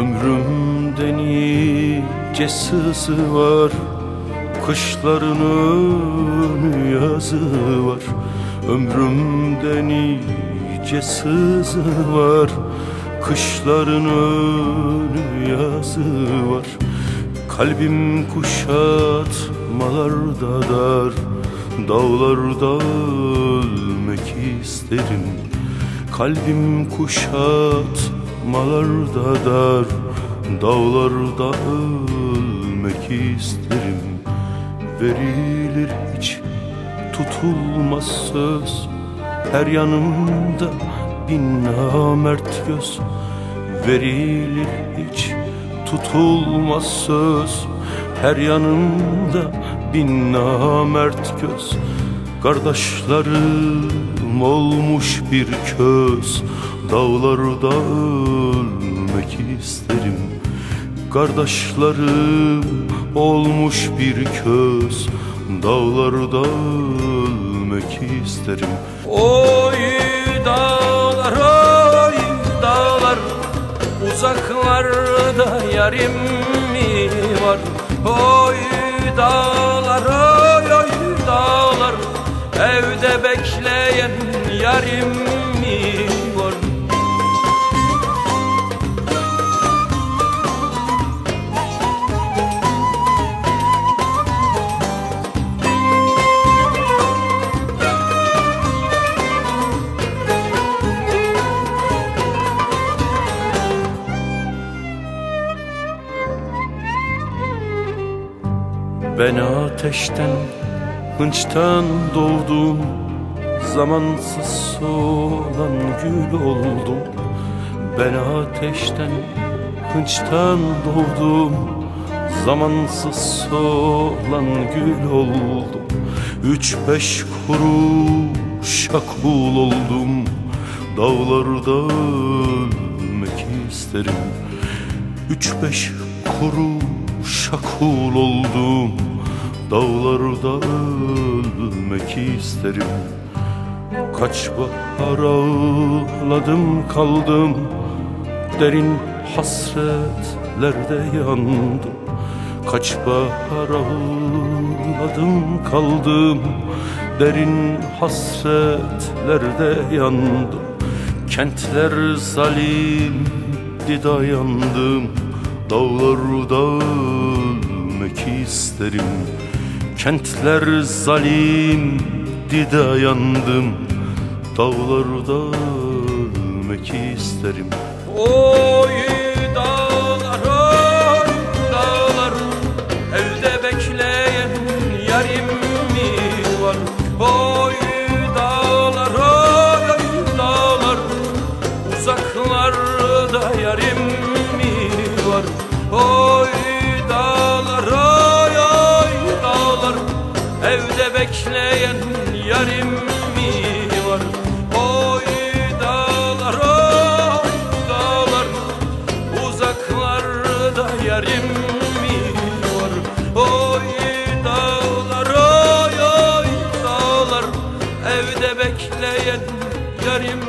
Ömrümde nice sızı var Kışların önü yazı var. Ömrümde nice sızı var Kışların önü yazı var. Kalbim kuşatmalarda dar Dağlarda ölmek isterim. Kalbim kuşatmalarda dar Dağlarda ölmek isterim. Verilir hiç tutulmaz söz Her yanımda bin namert göz. Verilir hiç tutulmaz söz Her yanımda bin namert göz. Kardeşlerim olmuş bir köz Dağlarda ölmek isterim. Kardeşlerim olmuş bir köz. Dağlarda ölmek isterim. Oy dağlar oy dağlar. Uzaklarda yarim mi var? Oy dağlar oy Ben ateşten, hınçtan doğdum. Zamansız solan gül oldum. Ben ateşten, hınçtan doğdum. Zamansız solan gül oldum. Üç beş kuruşa kul oldum. Dağlarda ölmek isterim. Üç beş kuruşa kul oldum Dağlarda ölmek isterim. Kaç bahar ağladım kaldım. Derin hasretlerde yandım. Kaç bahar ağladım kaldım. Derin hasretlerde yandım. Kentler zalimdi dayandım. Dağlarda ölmek isterim Kentler zalimdi dayandım Dağlarda ölmek isterim. Oy dağlar oy dağlar. Evde bekleyen yarim mi var? Oy dağlar oy oy dağlar. Uzaklarda yarim mi var? Oy bekleyen yarim mi var? Oy dağlar oy dağlar Uzaklarda yarim mi var? Oy dağlar oy oy dağlar Evde bekleyen yarim